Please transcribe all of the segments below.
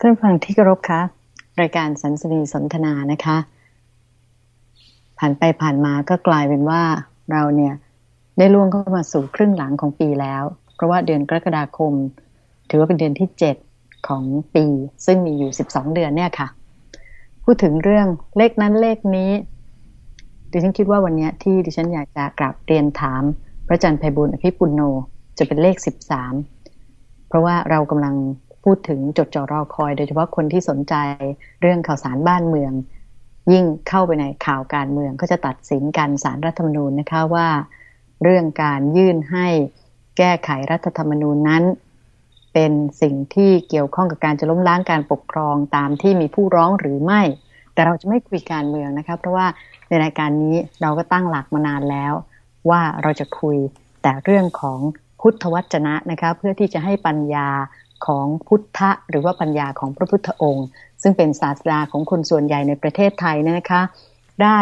ท่านฟังที่กรบคะรายการสันสนีสนทนานะคะ ผ่านไปผ่านมาก็กลายเป็นว่าเราเนี่ยได้ล่วงเข้ามาสู่ครึ่งหลังของปีแล้ว เพราะว่าเดือนกรกฎาคม ถือว่าเป็นเดือนที่เจ็ดของปี ซึ่งมีอยู่สิบสองเดือนเนี่ยค่ะ พูดถึงเรื่องเลขนั้นเลขนี้ ดิฉันคิดว่าวันนี้ที่ดิฉันอยากจะกราบเรียนถาม พระอาจารย์ไพบุญอภิปุณโนจะเป็นเลขสิบสามเพราะว่าเรากำลัง พูดถึงจดจ่อรอคอย โดยเฉพาะคนที่สนใจเรื่องข่าวสารบ้านเมือง ยิ่งเข้าไปในข่าวการเมืองก็จะตัดสินการสารรัฐธรรมนูญนะคะว่า เรื่องการยื่นให้แก้ไขรัฐธรรมนูญนั้น เป็นสิ่งที่เกี่ยวข้องกับการจะล้มล้างการปกครองตามที่มีผู้ร้องหรือไม่ แต่เราจะไม่คุยการเมืองนะคะเพราะว่าในรายการนี้เราก็ตั้งหลักมานานแล้ว ว่าเราจะคุยแต่เรื่องของพุทธวจนะนะคะเพื่อที่จะให้ปัญญา ของพุทธะหรือว่าปัญญาของพระพุทธองค์ ซึ่งเป็นศาสดาของคนส่วนใหญ่ในประเทศไทยนะคะ ได้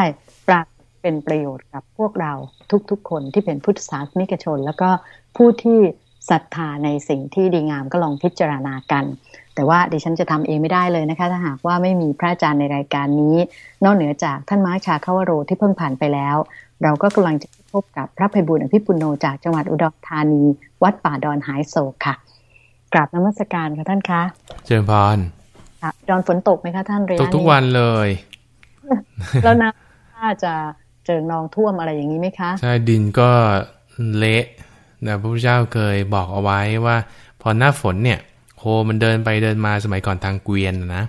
ปรากเป็นประโยชน์กับพวกเราทุกๆ คนที่เป็นพุทธศาสนิกชน แล้วก็ผู้ที่ศรัทธาในสิ่งที่ดีงามก็ลองพิจารณากัน แต่ว่าดิฉันจะทำเองไม่ได้เลยนะคะ ถ้าหากว่าไม่มีพระอาจารย์ในรายการนี้ นอกเหนือจากท่านมาร์ชาคาวโรที่เพิ่งผ่านไปแล้ว เราก็กำลังจะพบกับพระภัยบุญอภิปุโนจากจังหวัดอุดรธานี วัดป่าดอนหายโศกค่ะ กราบนมัสการค่ะท่านคะเชิญพรดอนฝนตกไหมคะท่านเรียนตกทุกวันเลย แล้วน้ำถ้าจะเจอนองท่วมอะไรอย่างนี้ไหมคะ ใช่ดินก็เละนะพระพุทธเจ้าเคยบอกเอาไว้ว่า พอหน้าฝนเนี่ยโคมันเดินไปเดินมาสมัยก่อนทางเกวียนนะ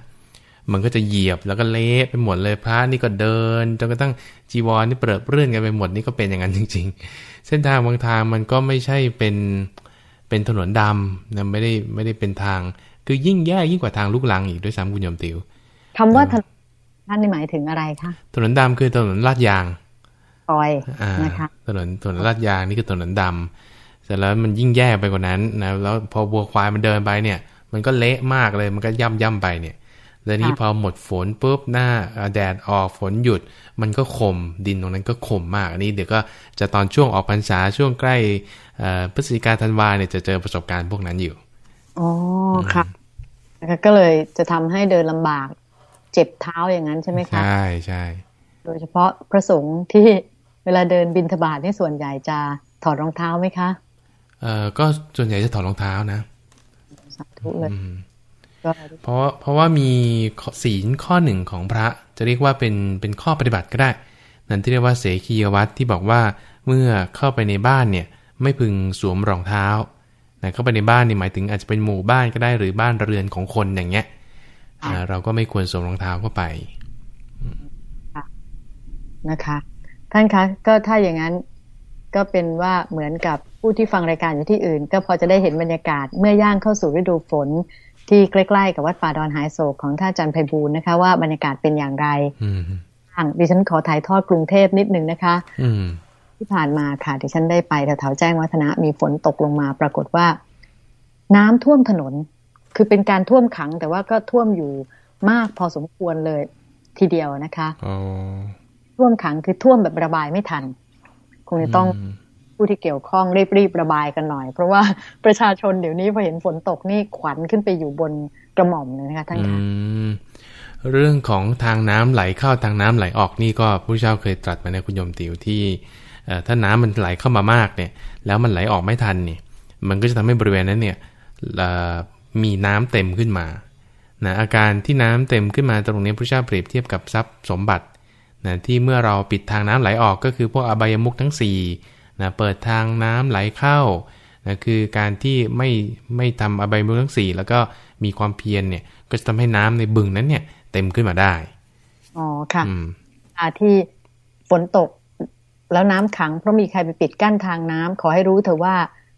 มันก็จะเหยียบแล้วก็เละไปหมดเลยพระนี่ก็เดินจนกระทั่งจีวรนี่เปิดเรื่อนกันไปหมดนี่ก็เป็นอย่างนั้นจริง ๆ เส้นทางบางทางมันก็ไม่ใช่เป็น เป็นถนนดำนะไม่ได้ไม่ได้เป็นทาง คือยิ่งแย่ยิ่งกว่าทางลูกลังอีกด้วยซ้ำคุณยมติวคำว่าถนนท่านนี่หมายถึงอะไรคะถนนดำคือถนนลาดยางปอยนะคะถนนถนนลาดยางนี่คือถนนดำเสร็จแล้วมันยิ่งแย่ไปกว่านั้นนะแล้วพอบัวควายมันเดินไปเนี่ย มันก็เละมากเลยมันก็ย่ำย่ำไปเนี่ย แล้วนี้พอหมดฝนปุ๊บหน้าแดดออกฝนหยุด มันก็ข่มดินตรงนั้นก็ข่มมาก อันนี้เดี๋ยวก็จะตอนช่วงออกพรรษาช่วงใกล้พฤศจิกาธันวาเนี่ยจะเจอประสบการณ์พวกนั้นอยู่อ๋อค่ะก็เลยจะทำให้เดินลำบาก เจ็บเท้าอย่างนั้นใช่ไหมคะใช่ใช่โดยเฉพาะพระสงฆ์ที่เวลาเดินบินทบาทนี่ส่วนใหญ่จะถอดรองเท้าไหมคะเออก็ส่วนใหญ่จะถอดรองเท้านะสาธุเลย เพราะเพราะว่ามีศีลข้อหนึ่งของพระจะเรียกว่าเป็นเป็นข้อปฏิบัติก็ได้ นั่นที่เรียกว่าเสขียวัตที่บอกว่าเมื่อเข้าไปในบ้านเนี่ยไม่พึงสวมรองเท้านะเข้าไปในบ้านนี่หมายถึงอาจจะเป็นหมู่บ้านก็ได้หรือบ้านเรือนของคนอย่างเงี้ยเราก็ไม่ควรสวมรองเท้าเข้าไปนะคะท่านคะก็ถ้าอย่างนั้นก็เป็นว่าเหมือนกับผู้ที่ฟังรายการอยู่ที่อื่น ก็พอจะได้เห็นบรรยากาศเมื่อย่างเข้าสู่ฤดูฝน ที่ใกล้ๆกับวัดป่าดอนหายโศกของท่านอาจารย์ไพบูลนะคะ ว่าบรรยากาศเป็นอย่างไรทางดิฉันขอถ่ายทอดกรุงเทพนิดนึงนะคะที่ผ่านมาค่ะดิฉันได้ไปแถวๆแจ้งวัฒนะมีฝนตกลงมา ปรากฏว่า น้ำท่วมถนน คือเป็นการท่วมขัง แต่ว่าก็ท่วมอยู่มากพอสมควรเลยทีเดียวนะคะท่วมขังคือท่วมแบบระบายไม่ทัน คงจะต้อง ผู้ที่เกี่ยวข้องรีบๆระบายกันหน่อย เพราะว่าประชาชนเดี๋ยวนี้พอเห็นฝนตกนี่ขวัญขึ้นไปอยู่บนกระหม่อมเลยนะคะท่านคะเรื่องของทางน้ำไหลเข้าทางน้ำไหลออกนี่ก็ผู้เจ้าเคยตรัสมาในคุณยมติวที่ถ้าน้ำมันไหลเข้ามามากเนี่ย แล้วมันไหลออกไม่ทันเนี่ย มันก็จะทำให้บริเวณนั้นเนี่ยมีน้ำเต็มขึ้นมานะอาการที่น้ำเต็มขึ้นมาตรงนี้พระเจ้าเปรียบเทียบกับทรัพย์สมบัตินะที่เมื่อเราปิดทางน้ำไหลออกก็คือพวกอบายมุกทั้ง4 นะเปิดทางน้ำไหลเข้านะคือการที่ไม่ไม่ทำอบายมุกทั้ง4แล้วก็มีความเพียรเนี่ย ก็จะทำให้น้ำในบึงนั้นเนี่ย เต็มขึ้นมาได้ อ๋อค่ะอาที่ฝนตกแล้วน้ำขังเพราะมีใครไปปิดกั้นทางน้ำขอให้รู้เถอะว่า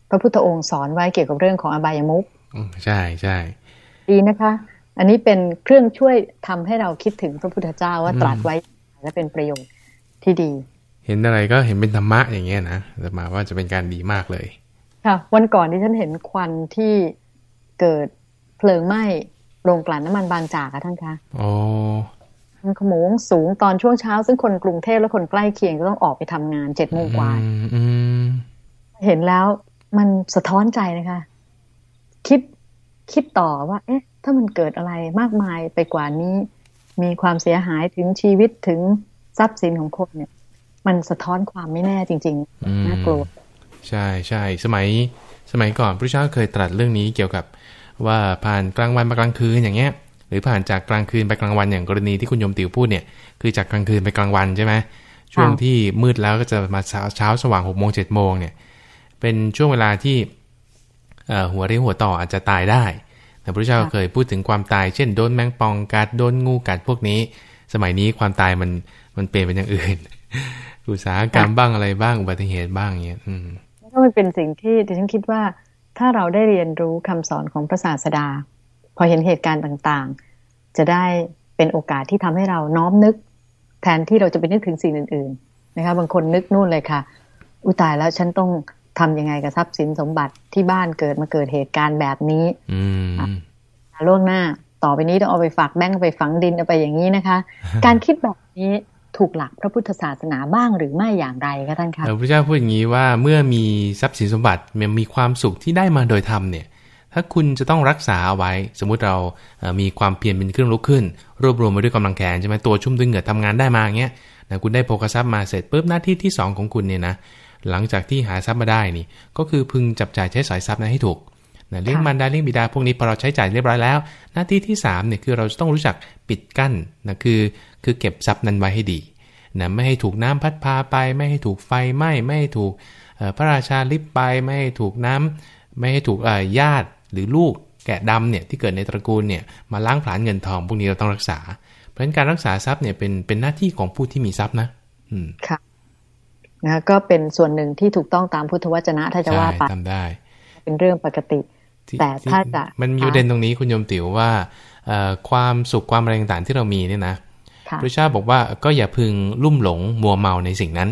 พระพุทธองค์สอนไว้เกี่ยวกับเรื่องของอบายมุกใช่ใช่ดีนะคะ อันนี้เป็นเครื่องช่วยทำให้เราคิดถึงพระพุทธเจ้าว่าตรัสไว้และเป็นประโยชน์ที่ดี เห็นอะไรก็เห็นเป็นธรรมะอย่างเงี้ยนะแต่มาว่าจะเป็นการดีมากเลย ค่ะ วันก่อนที่ฉันเห็นควันที่เกิดเพลิงไหม้โรงกลั่นน้ำมันบางจากอะท่านคะโอ้มันขโมงสูงตอนช่วงเช้า ซึ่งคนกรุงเทพและคนใกล้เคียงก็ต้องออกไปทำงานเจ็ดโมงกว่าเห็นแล้วมันสะท้อนใจนะคะ คิดคิดต่อว่า เอ๊ะ ถ้ามันเกิดอะไรมากมายไปกว่านี้ มีความเสียหายถึงชีวิตถึงทรัพย์สินของคนเนี่ย มันสะท้อนความไม่แน่จริงๆน่ากลัว ใช่ใช่สมัยสมัยก่อนพระเจ้าเคยตรัสเรื่องนี้เกี่ยวกับว่าผ่านกลางวันมากลางคืนอย่างเงี้ย หรือผ่านจากกลางคืนไปกลางวันอย่างกรณีที่คุณโยมติวพูดเนี่ย คือจากกลางคืนไปกลางวันใช่ไหมช่วงที่มืดแล้วก็จะมาเช้าเช้าสว่างหกโมงเจ็ดโมงเนี่ย เป็นช่วงเวลาที่หัวเรียวหัวต่ออาจจะตายได้แต่พระเจ้าเคยพูดถึงความตาย เช่นโดนแมงปองกัดโดนงูกัดพวกนี้ สมัยนี้ความตายมันมันเปลี่ยนเป็นอย่างอื่น อุตสาหกรรมบ้างอะไรบ้างอุบัติเหตุบ้างเงี้ย อืมก็มันเป็นสิ่งที่ดิฉันคิดว่าถ้าเราได้เรียนรู้คำสอนของพระศาสดา พอเห็นเหตุการณ์ต่างๆ จะได้เป็นโอกาสที่ทำให้เราน้อมนึก แทนที่เราจะไปนึกถึงสิ่งอื่น ๆ นะคะ บางคนนึกนู่นเลยค่ะ อุตายแล้วฉันต้องทํำยังไงกับทรัพย์สินสมบัติที่บ้านเกิดมาเกิดเหตุการณ์แบบนี้ล่วงหน้า ต่อไปนี้ต้องเอาไปฝากแบงก์ไปฝังดินเอาไปอย่างนี้นะคะ การคิดแบบนี้ถูกหลักพระพุทธศาสนาบ้างหรือไม่อย่างไรคะท่านคะพระเจ้าพูดอย่างนี้ว่าเมื่อมีทรัพย์สินสมบัติมันมีความสุขที่ได้มาโดยธรรมเนี่ย ถ้าคุณจะต้องรักษาเอาไว้ สมมุติเรามีความเพียรเป็นเครื่องลุกขึ้น รวบรวมมาด้วยกำลังแขนใช่ไหมตัวชุ่มด้วยเหงื่อทำงานได้มาอย่างเงี้ยนะคุณได้โภคทรัพย์มาเสร็จปุ๊บหน้าที่ที่ 2 ของคุณเนี่ยนะหลังจากที่หาทรัพย์มาได้นี่ก็คือพึงจับจ่ายใช้สอยทรัพย์นั้นให้ถูก นะเลี้ยงมันดาเลี้ยงบิดาพวกนี้พอเราใช้จ่ายเรียบร้อยแล้ว หน้าที่ที่3เนี่ยคือเราจะต้องรู้จักปิดกั้นนะคือคือเก็บทรัพย์นั้นไว้ให้ดีนะไม่ให้ถูกน้ำพัดพาไป ไม่ให้ถูกไฟไหม้ไม่ให้ถูกพระราชาลิบไปไม่ให้ถูกน้ำไม่ให้ถูกญาติหรือลูกแกะดำเนี่ยที่เกิดในตระกูลเนี่ยมาล้างผลาญเงินทองพวกนี้เราต้องรักษา เพราะฉะนั้นการรักษาทรัพย์เนี่ยเป็นเป็นหน้าที่ของผู้ที่มีทรัพย์นะอืมค่ะนะก็เป็นส่วนหนึ่งที่ถูกต้องตามพุทธวจนะถ้าจะว่าไปทำได้ เป็นเรื่องปกติ แต่ถ้าจะมันมีประเด็นตรงนี้คุณโยมติ๋วว่าความสุขความอะไรต่างๆที่เรามีเนี่ยนะพระเจ้าบอกว่าก็อย่าพึงลุ่มหลงมัวเมาในสิ่งนั้น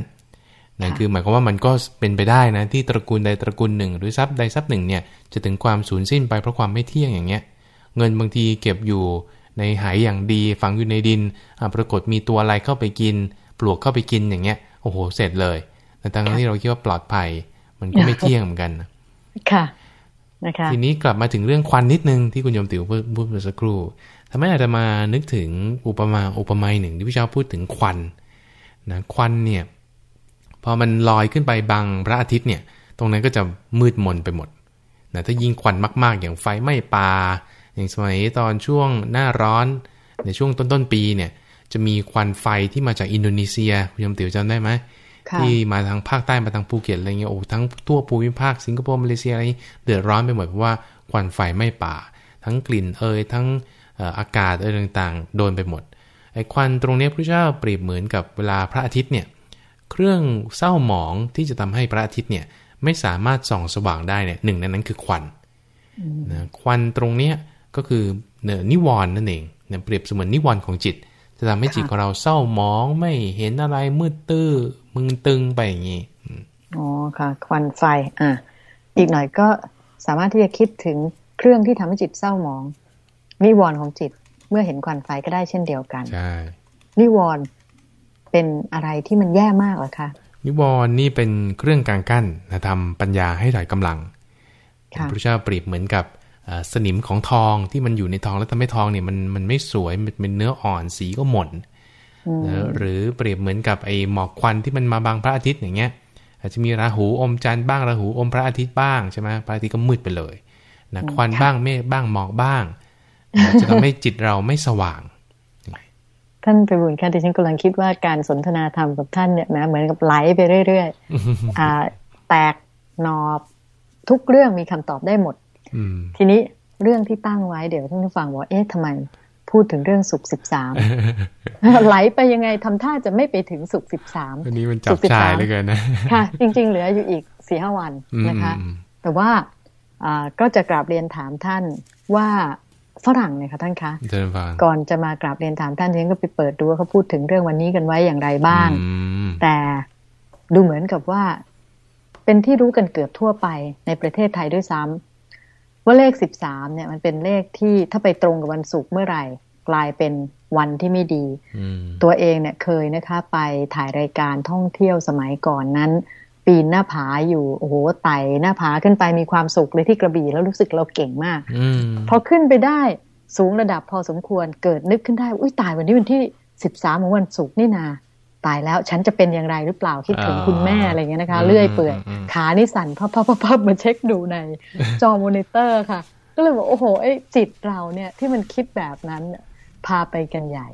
นั่นคือหมายความว่ามันก็เป็นไปได้นะที่ตระกูลใดตระกูลหนึ่ง หรือทรัพย์ใดทรัพย์หนึ่งเนี่ยจะถึงความสูญสิ้นไปเพราะความไม่เที่ยงอย่างเงี้ย เงินบางทีเก็บอยู่ในหายอย่างดีฝังอยู่ในดินปรากฏมีตัวอะไรเข้าไปกิน ปลวกเข้าไปกินอย่างเงี้ยโอ้โหเสร็จเลยแต่ทั้งที่เราคิดว่าปลอดภัย มันก็ไม่เที่ยงเหมือนกันค่ะ นะคะทีนี้กลับมาถึงเรื่องควันนิดนึงที่คุณโยมติ๋วพูดเมื่อสักครู่ทำให้อาจจะมานึกถึงอุปมาอุปไมยหนึ่งที่พระพุทธเจ้าพูดถึงควันนะควันเนี่ยพอมันลอยขึ้นไปบังพระอาทิตย์เนี่ย ตรงนั้นก็จะมืดมนไปหมดนะถ้ายิงควันมากๆ อย่างไฟไหม้ป่าอย่างสมัยตอนช่วงหน้าร้อนในช่วงต้นๆปีเนี่ย จะมีควันไฟที่มาจากอินโดนีเซียคุณโยมติ๋วจำได้ไหม ที่มาทางภาคใต้มาทางภูเก็ตอะไรเงี้ยโอ้ทั้งทั่วภูมิภาคสิงคโปร์มาเลเซียอะไรเดือดร้อนไปหมดเพราะว่าควันไฟไหม้ป่า ทั้งกลิ่นเอยทั้งอากาศอะไรต่างๆ โดนไปหมดไอ้ควันตรงนี้พระเจ้าเปรียบเหมือนกับเวลาพระอาทิตย์เนี่ยเครื่องเศร้าหมองที่จะทำให้พระอาทิตย์เนี่ยไม่สามารถส่องสว่างได้เนี่ยหนึ่งในนั้นคือควันนะควันตรงเนี้ยก็คือเนนิวรณ์นั่นเองเนี่ยเปรียบเสมือนนิวรณ์ของจิต จะทำให้จิตของเราเศร้าหมองไม่เห็นอะไรมืดตื้อ มึงตึงไปอย่างนี้อ๋อค่ะ ควันไฟ อะ อีกหน่อยก็สามารถที่จะคิดถึงเครื่องที่ทำให้จิตเศร้าหมอง นิวรณ์ของจิตเมื่อเห็นควันไฟก็ได้เช่นเดียวกันใช่นิวรณ์เป็นอะไรที่มันแย่มากเหรอคะนิวรณ์นี่เป็นเครื่องกลางกั้นนะทำปัญญาให้ถอยกำลังพระเจ้าเปรียบเหมือนกับสนิมของทองที่มันอยู่ในทองแล้วทำให้ทองเนี่ยมันมันไม่สวยมันเป็นเนื้ออ่อนสีก็หม่น หรือเปรียบเหมือนกับไอ้หมอกควันที่มันมาบังพระอาทิตย์อย่างเงี้ย อาจจะมีราหูอมจันทร์บ้างราหูอมพระอาทิตย์บ้างใช่ไหมพระอาทิตย์ก็มืดไปเลยนะควันบ้างเมฆบ้างหมอกบ้างจะทำให้จิตเราไม่สว่าง ท่านไปบุญค่ะที่ฉันกำลังคิดว่าการสนทนาธรรมกับท่านเนี่ยนะเหมือนกับไหลไปเรื่อยๆแตกหนอบทุกเรื่องมีคำตอบได้หมดทีนี้เรื่องที่ตั้งไว้เดี๋ยวท่านผู้ฟังว่าเอ๊ะทำไม พูดถึงเรื่องสุขสิบสามไหลไปยังไงทำท่าจะไม่ไปถึงสุขสิบสามอันนี้มันจับชายเลยกันนะค่ะ จริง ๆ เหลืออยู่อีกสี่ห้าวันนะคะ แต่ว่าก็จะกราบเรียนถามท่านว่าฝรั่งเนี่ยค่ะท่านคะก่อนจะมากราบเรียนถามท่านเองก็ไปเปิดดูว่าเขาพูดถึงเรื่องวันนี้กันไว้อย่างไรบ้าง แต่ดูเหมือนกับว่า เป็นที่รู้กันเกือบทั่วไปในประเทศไทยด้วยซ้ำว่าเลขสิบสามเนี่ย มันเป็นเลขที่ถ้าไปตรงกับวันศุกร์เมื่อไหร่ กลายเป็นวันที่ไม่ดี ตัวเองเนี่ยเคยนะคะไปถ่ายรายการท่องเที่ยวสมัยก่อนนั้น ปีนหน้าผาอยู่โอ้โหไต่หน้าผาขึ้นไปมีความสุขเลยที่กระบี่แล้วรู้สึกเราเก่งมากอพอขึ้นไปได้สูงระดับพอสมควรเกิดนึกขึ้นได้อุ้ยตายวันนี้วันที่สิบสามของวันศุกร์นี่นาตายแล้วฉันจะเป็นอย่างไรหรือเปล่าคิดถึงคุณแม่อะไรเงี้ยนะคะเลื่อยเปื่อยขานี่สั่นพับพับพับพับมาเช็คดูในจอมอนิเตอร์ค่ะ ก็เลยบอกโอ้โหไอ้จิตเราเนี่ยที่มันคิดแบบนั้น พาไปกันใหญ่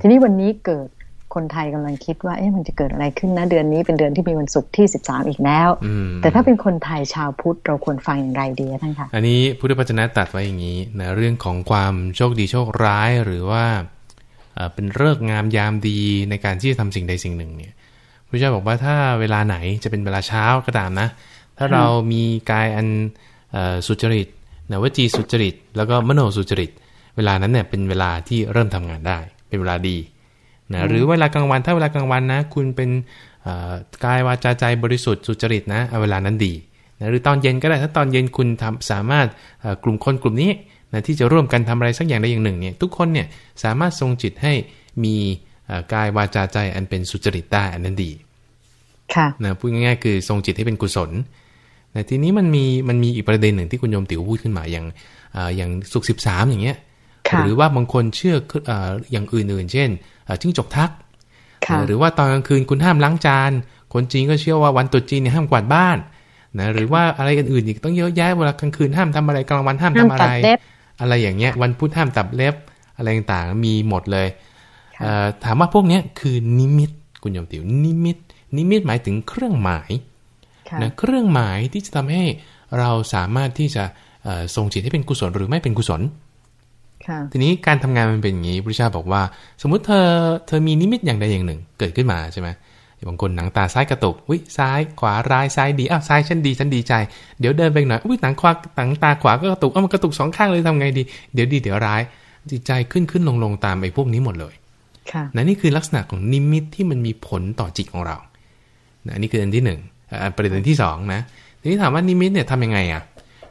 ทีนี้วันนี้เกิดคนไทยกำลังคิดว่าเอ๊ะมันจะเกิดอะไรขึ้นนะเดือนนี้เป็นเดือนที่มีวันศุกร์ที่สิบสามอีกแล้ว แต่ถ้าเป็นคนไทยชาวพุทธเราควรฟังอย่างไรดีท่านคะอันนี้พุทธปัจนะตัดไว้อย่างนี้นะเรื่องของความโชคดีโชคร้ายหรือว่าเป็นเลิกงามยามดีในการที่จะทำสิ่งใดสิ่งหนึ่งเนี่ยพระเจ้าบอกว่าถ้าเวลาไหนจะเป็นเวลาเช้าก็ตามนะ ถ้าเรามีกายอันสุจริตนะวจีสุจริต แล้วก็มโนสุจริต เวลานั้นเนี่ยเป็นเวลาที่เริ่มทำงานได้ เป็นเวลาดีนะหรือเวลากลางวันถ้าเวลากลางวันนะ คุณเป็นกายวาจาใจบริสุทธิ์สุจริตนะเวลานั้นดีนะหรือตอนเย็นก็ได้ถ้าตอนเย็นคุณทำสามารถกลุ่มคนกลุ่มนี้นะที่จะร่วมกันทำอะไรสักอย่างใดอย่างหนึ่งเนี่ยทุกคนเนี่ยสามารถทรงจิตให้มีกายวาจาใจอันเป็นสุจริตได้อันนั้นดีค่ะนะพูดง่ายๆคือทรงจิตให้เป็นกุศลแต่ทีนี้มันมีมันมีอีกประเด็นหนึ่งที่คุณโยมติ๋วพูดขึ้นมาอย่างอย่างสุขสิบสามอย่างเงี้ย หรือว่าบางคนเชื่ออย่างอื่นๆ เช่นจิ้งจกทัก หรือว่าตอนกลางคืนคุณห้ามล้างจาน คนจีนก็เชื่อว่าวันตุจีนเนี่ยห้ามกวาดบ้านนะหรือว่าอะไรอื่นๆอีกต้องเยอะแยะเวลากลางคืนห้ามทำอะไรกลางวันห้ามทำอะไร อะไรอย่างเงี้ยวันพุธห้ามตัดเล็บอะไรต่างๆมีหมดเลยถามว่าพวกนี้คือนิมิตคุณโยมติ๋วนิมิต นิมิตหมายถึงเครื่องหมายนะเครื่องหมายที่จะทำให้เราสามารถที่จะทรงจิตให้เป็นกุศลหรือไม่เป็นกุศล ทีนี้การทำงานมันเป็นอย่างนี้พระเจ้าบอกว่า สมมุติเธอเธอมีนิมิตอย่างใดอย่างหนึ่ง เกิดขึ้นมาใช่ไหมบางคนหนังตาซ้ายกระตุกวิซ้ายขวาร้ายซ้ายดีอ้าวซ้ายฉันดีฉันดีใจ เดี๋ยวเดินไปหน่อยอุ้ยหนังขวาหนังตาขวาก็กระตุกอ้าวมันกระตุกสองข้างเลยทำไงดี เดี๋ยวดีเดี๋ยวร้าย จิตใจขึ้นขึ้นลงลงตามไอ้พวกนี้หมดเลยนะนี่คือลักษณะของนิมิตที่มันมีผลต่อจิตของเรานะนี่คืออันที่หนึ่งประเด็นที่สองนะทีนี้ถามว่านิมิตเนี่ยทำยังไงอะ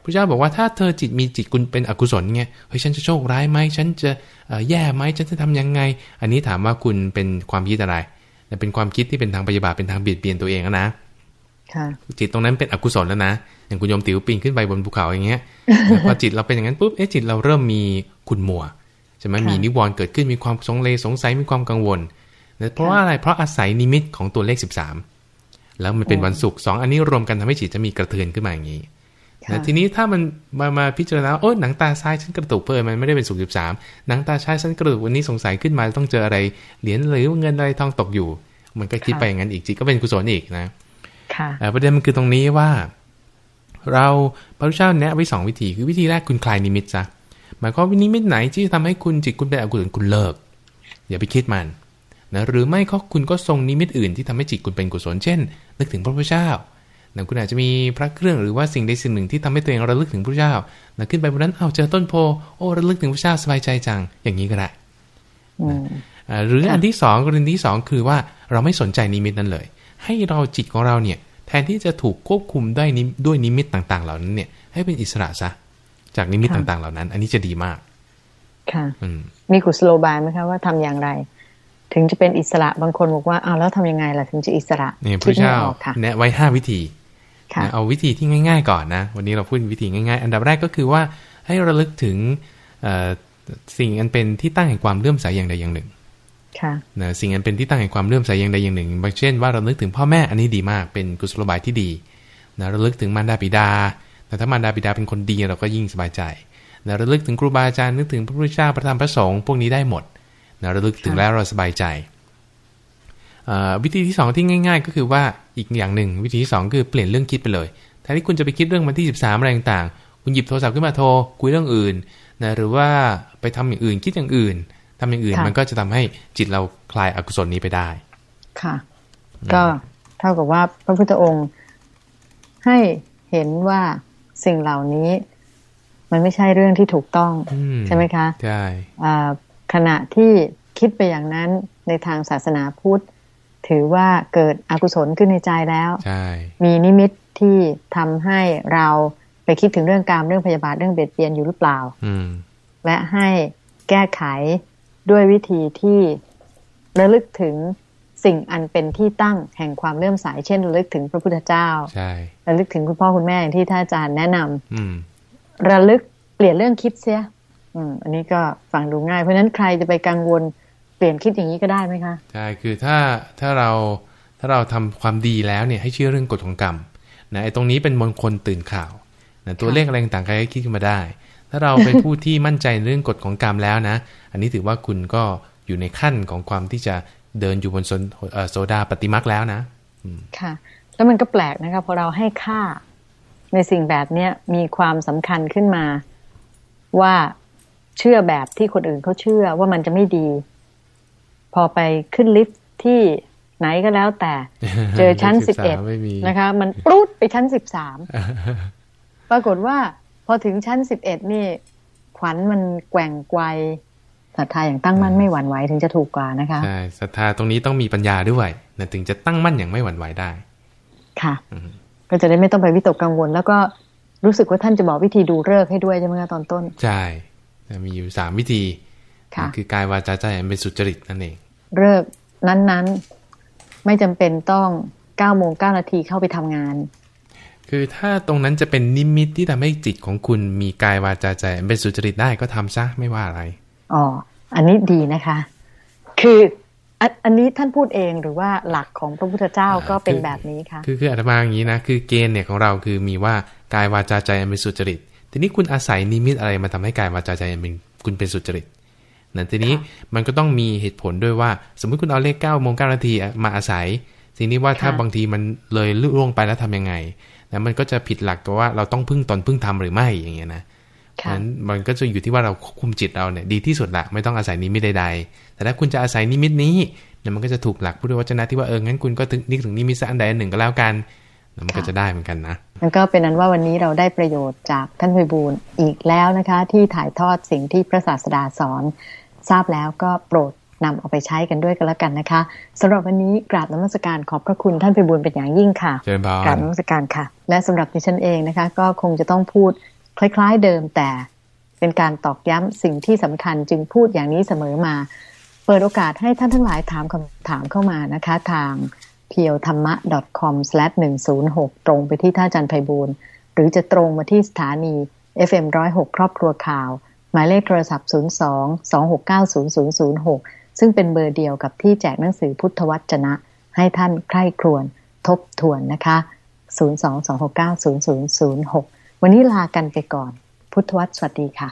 พระเจ้าบอกว่าถ้าเธอจิตมีจิตคุณเป็นอกุศลเงี้ยเฮ้ยฉันจะโชคร้ายไหมฉันจะแย่ไหมฉันจะทำยังไง อันนี้ถามว่าคุณเป็นความคิดอะไรเป็นความคิดที่เป็นทางปฏิบัติเป็นทางเบียดเบียนตัวเองนะจิตตรงนั้นเป็นอกุศลแล้วนะอย่างคุณโยมติ๋วปีนขึ้นไปบนภูเขาอย่างเงี้ยพอจิตเราเป็นอย่างนั้นปุ๊บเอ๊ะจิตเราเริ่มมีขุนมัวใช่ไหมมีนิวรณ์เกิดขึ้นมีความสงเลสงสัยมีความกังวลเพราะว่าอะไรเพราะอาศัยนิมิตของตัวเลขสิบสามแล้วมันเป็นวันศุกร์สองอันนี้รวมกันทำให้จิตจะมีกระเทือนขึ้นมาอย่างนี้นะ ทีนี้ถ้ามันมามาพิจารณาโอ้หนังตาซ้ายฉันกระตุกเพิ่มมันไม่ได้เป็นสุขสิบสามหนังตาซ้ายฉันกระตุกวันนี้สงสัยขึ้นมาต้องเจออะไรเหรียญหรือเงินอะไรทองตกอยู่ มันก็คิดไปอย่างนั้นอีกจิตก็เป็นกุศลอีกนะค่ะประเด็นมันคือตรงนี้ว่า เราพระพุทธเจ้าแนะไว้สองวิธีคือวิธีแรกคุณคลายนิมิตซะหมายความว่านิมิตไหนที่ทำให้คุณจิตคุณเป็นอกุศลคุณเลิก อย่าไปคิดมันนะหรือไม่ก็คุณก็ทรงนิมิตอื่นที่ทำให้จิตคุณเป็นกุศลเช่น นึกถึงพระพุทธเจ้า นะคุณอาจจะมีพระเครื่องหรือว่าสิ่งใดสิ่งหนึ่งที่ทำให้ตัวเองระลึกถึงพระเจ้านะขึ้นไปบนนั้นเอาเจอต้นโพโอ้ระลึกถึงพระเจ้าสบายใจจังอย่างนี้ก็ได้หรืออันที่สองกรณีที่สองคือว่าเราไม่สนใจนิมิตนั้นเลย ให้เราจิตของเราเนี่ยแทนที่จะถูกควบคุมได้ด้วยนิมิตต่าง ๆ เหล่านั้นเนี่ย ให้เป็นอิสระซะจากนิมิตต่าง ๆ เหล่านั้น อันนี้จะดีมาก ค่ะมีกุศโลบายไหมคะว่าทำอย่างไร ถึงจะเป็นอิสระบางคนบอกว่าอ้าวแล้วทำยังไงล่ะถึงจะอิสระเนี่ยพระเจ้าแนะไว้ห้าวิธี เอาวิธีที่ง่าย ๆ ก่อนนะ วันนี้เราพูดวิธีง่าย ๆ อันดับแรกก็คือว่าให้ระลึกถึงสิ่งอันเป็นที่ตั้งแห่งความเลื่อมใสอย่างใดอย่างหนึ่งนะสิ่งอันเป็นที่ตั้งแห่งความเลื่อมใสอย่างใดอย่างหนึ่งเช่นว่าเราลึกถึงพ่อแม่อันนี้ดีมากเป็นกุศโลบายที่ดีนะระลึกถึงมารดาบิดา แต่ถ้ามารดาบิดาเป็นคนดีเราก็ยิ่งสบายใจนะระลึกถึงครูบาอาจารย์นึกถึงพระพุทธเจ้าพระธรรมพระสงฆ์พวกนี้ได้หมดนะระลึกถึงแล้วเราสบายใจ วิธีที่2ที่ง่าย ๆ ก็คือว่าอีกอย่างหนึ่ง วิธีที่2คือเปลี่ยนเรื่องคิดไปเลยแทนที่คุณจะไปคิดเรื่องวันที่ 13อะไรต่างๆ คุณหยิบโทรศัพท์ขึ้นมาโทรคุยเรื่องอื่นนะหรือว่าไปทำอย่างอื่นคิดอย่างอื่นทำอย่างอื่นมันก็จะทำให้จิตเราคลายอกุศลนี้ไปได้ ค่ะ ก็เท่ากับว่าพระพุทธองค์ให้เห็นว่าสิ่งเหล่านี้ มันไม่ใช่เรื่องที่ถูกต้องใช่ไหมคะใช่ขณะที่คิดไปอย่างนั้นในทางศาสนาพุทธ ถือว่าเกิดอกุศลขึ้นในใจแล้วมีนิมิตที่ทำให้เราไปคิดถึงเรื่องการเรื่องพยาบาทเรื่องเบียดเบียนอยู่หรือเปล่าและให้แก้ไขด้วยวิธีที่ระลึกถึงสิ่งอันเป็นที่ตั้งแห่งความเลื่อมใสเช่นระลึกถึงพระพุทธเจ้าระลึกถึงคุณพ่อคุณแม่อย่างที่ท่านอาจารย์แนะนำระลึกเปลี่ยนเรื่องคิดเสีย อืม อันนี้ก็ฟังดูง่าย เพราะฉะนั้นใครจะไปกังวล เปลี่ยนคิดอย่างนี้ก็ได้ไหมคะใช่คือถ้าถ้าเราถ้าเราทำความดีแล้วเนี่ยให้เชื่อเรื่องกฎของกรรมนะไอ้ตรงนี้เป็นมงคลตื่นข่าวนะตัวเลขอะไรต่างๆใครก็คิดขึ้นมาได้ ถ้าเราเป็นผู้ที่มั่นใจในเรื่องกฎของกรรมแล้วนะ อันนี้ถือว่าคุณก็อยู่ในขั้นของความที่จะเดินอยู่บนโซนเอ่อโซดาปฏิมักษ์แล้วนะค่ะ แล้วมันก็แปลกนะคะพอเราให้ค่าในสิ่งแบบเนี้ยมีความสำคัญขึ้นมาว่าเชื่อแบบที่คนอื่นเขาเชื่อว่ามันจะไม่ดี พอไปขึ้นลิฟต์ที่ไหนก็แล้วแต่ เจอชั้นสิบเอ็ดไม่มีนะคะ มันปรุดไปชั้นสิบสามปรากฏว่าพอถึงชั้นสิบเอ็ดนี่ ขวัญมันแกว่งไกวศรัทธาอย่างตั้งมั่นไม่หวั่นไหวถึงจะถูกกว่านะคะใช่ศรัทธาตรงนี้ต้องมีปัญญาด้วยนะถึงจะตั้งมั่นอย่างไม่หวั่นไหวได้ ค่ะอืมก็จะได้ไม่ต้องไปวิตกกังวล แล้วก็รู้สึกว่าท่านจะบอกวิธีดูเลิกษ์ให้ด้วยใช่ไหมคะตอนต้น ใช่นะมีอยู่สามวิธีค่ะคือ กายวาจาใจอันเป็นสุจริตนั่นเอง เลิกษ์นั้นๆ ไม่จำเป็นต้องเก้าโมงเก้านาทีเข้าไปทำงาน คือถ้าตรงนั้นจะเป็นนิมิตที่ทำให้จิตของคุณมีกายวาจาใจอันเป็นสุจริตได้ก็ทำซะไม่ว่าอะไรอ๋ออันนี้ดีนะคะ คืออันอันนี้ท่านพูดเองหรือว่าหลักของพระพุทธเจ้าก็เป็นแบบนี้ค่ะคือคืออาตมาอย่างนี้นะคือเกณฑ์เนี่ยของเราคือมีว่ากายวาจาใจอันเป็นสุจริตทีนี้คุณอาศัยนิมิตอะไรมาทำให้กายวาจาใจอันเป็นคุณเป็นสุจริต นะทีนี้มันก็ต้องมีเหตุผลด้วยว่า สมมติคุณเอาเลข9ก้าโมงเก้านาทีมาอาศัย ทีนี้ว่าถ้าค่ะบางทีมันเลยล่วงไปแล้วทำยังไงนะมันก็จะผิดหลักกับว่าเราต้องพึ่งตนพึ่งทำหรือไม่อย่างเงี้ยนะค่ะนั้นมันก็จะอยู่ที่ว่าเราควบคุมจิตเราเนี่ยดีที่สุดละไม่ต้องอาศัยนิมิตใดๆ แต่ถ้าคุณจะอาศัยนิมิตนี้เนี่ยมันก็จะถูกหลักพุทธวจนะที่ว่าเอองั้นคุณก็นึกถึงนิมิตสักอันใดอันหนึ่งก็แล้วกันแล้ว มันก็จะได้เหมือนกันนะมันก็เป็นนั้นว่าวันนี้เราได้ประโยชน์จากท่านไพบูลย์อีกแล้วนะคะ ที่ถ่ายทอดสิ่งที่พระศาสดาสอน ทราบแล้วก็โปรดนำเอาไปใช้กันด้วยกันแล้วกันนะคะสำหรับวันนี้กราบนมัสการขอบพระคุณท่านไพบูลย์เป็นอย่างยิ่งค่ะเจริญพรกราบนมัสการค่ะ และสำหรับดิฉันเองนะคะ ก็คงจะต้องพูดคล้าย ๆเดิมแต่เป็นการตอกย้ำสิ่งที่สำคัญจึงพูดอย่างนี้เสมอมา เปิดโอกาสให้ท่านทั้งหลายถามคำถามเข้ามานะคะ ทาง p e o t h a m m a com 106 ตรงไปที่ท่าจารย์ไพบูลย์หรือจะตรงมาที่สถานี FM 106 ครอบครัวข่าว หมายเลขโทรศัพท์ 02 269 0006 ซึ่งเป็นเบอร์เดียวกับที่แจกหนังสือพุทธวจนะ ให้ท่านใคร่ครวญทบทวนนะคะ 022690006 วันนี้ลากันไปก่อน พุทธวัตรสวัสดีค่ะ